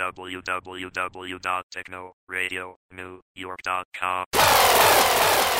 www.technoradionewyork.com.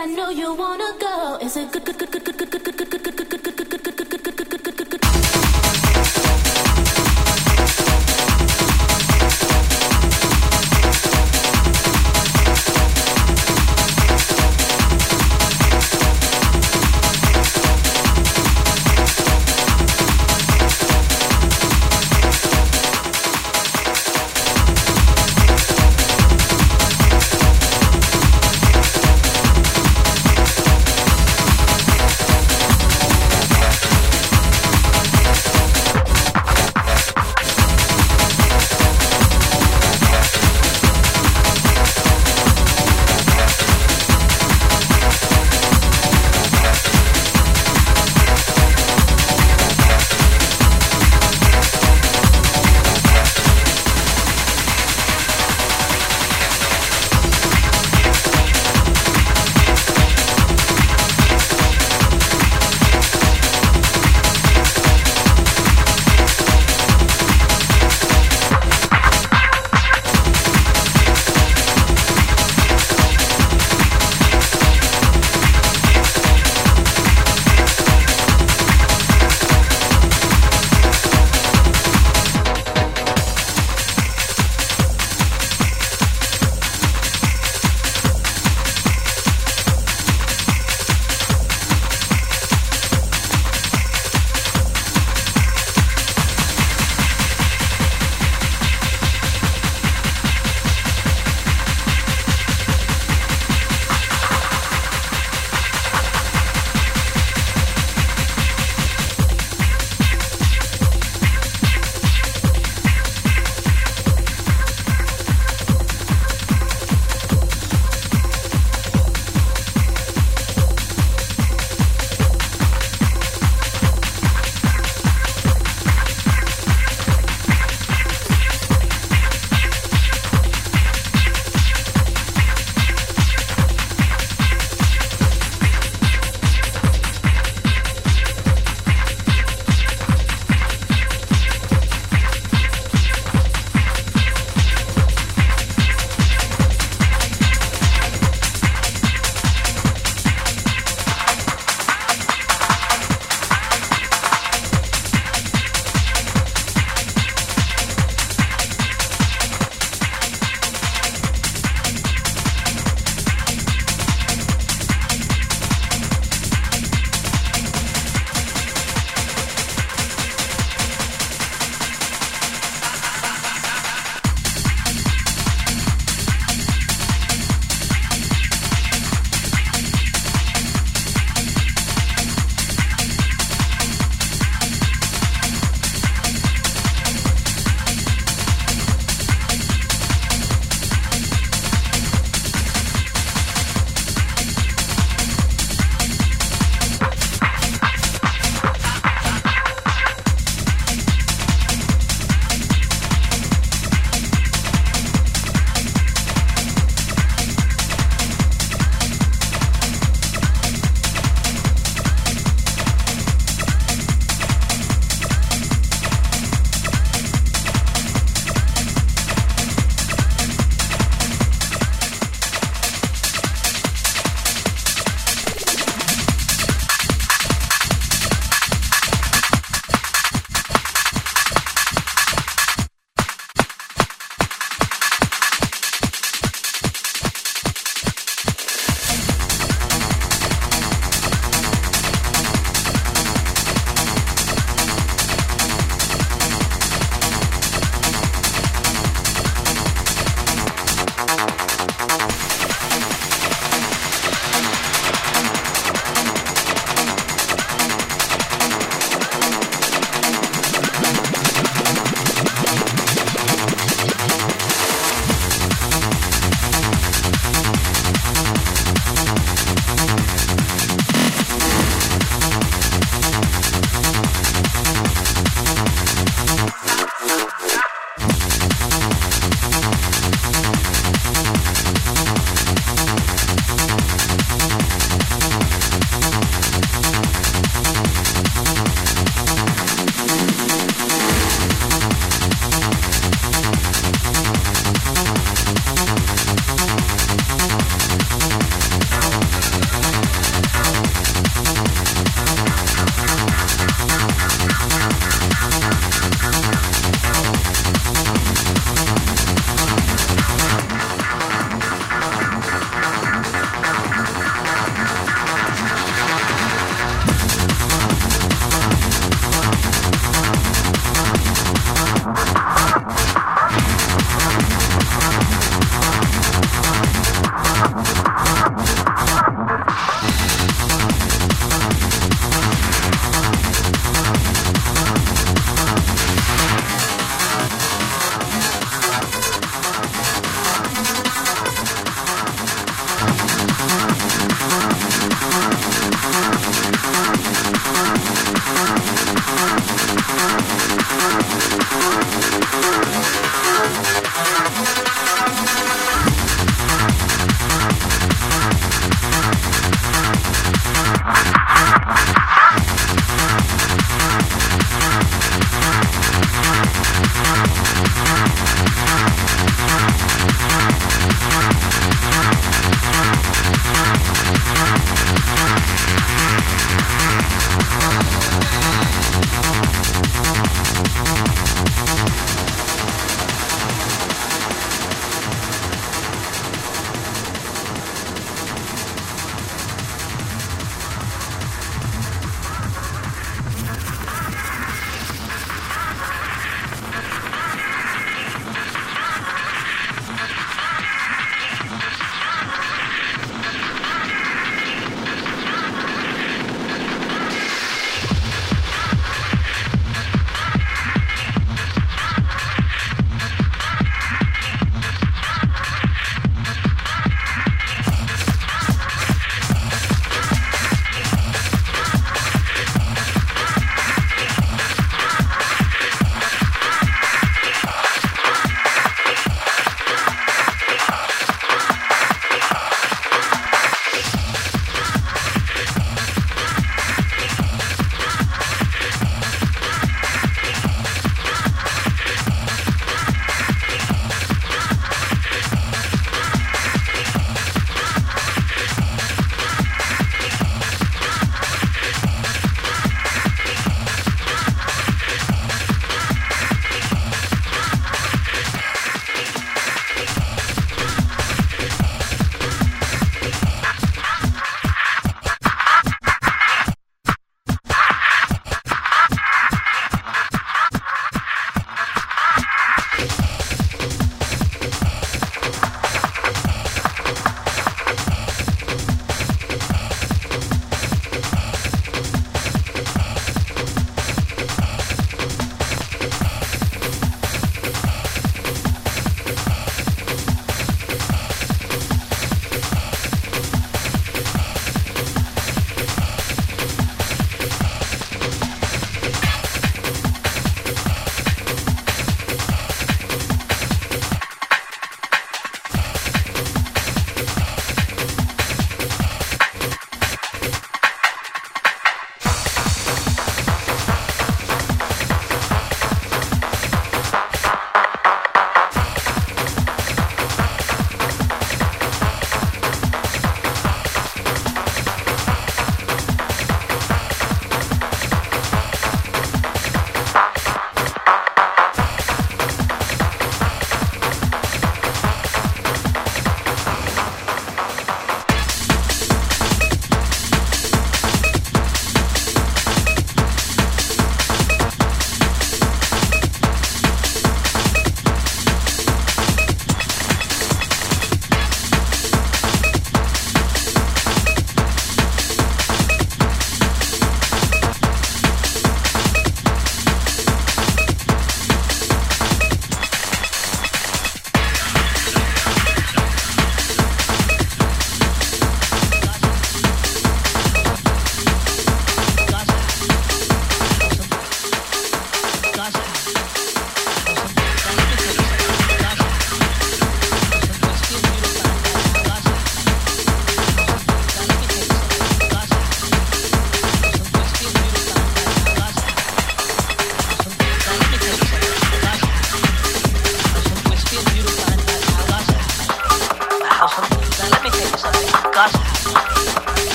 I know you wanna go. Is it good, good, good, good?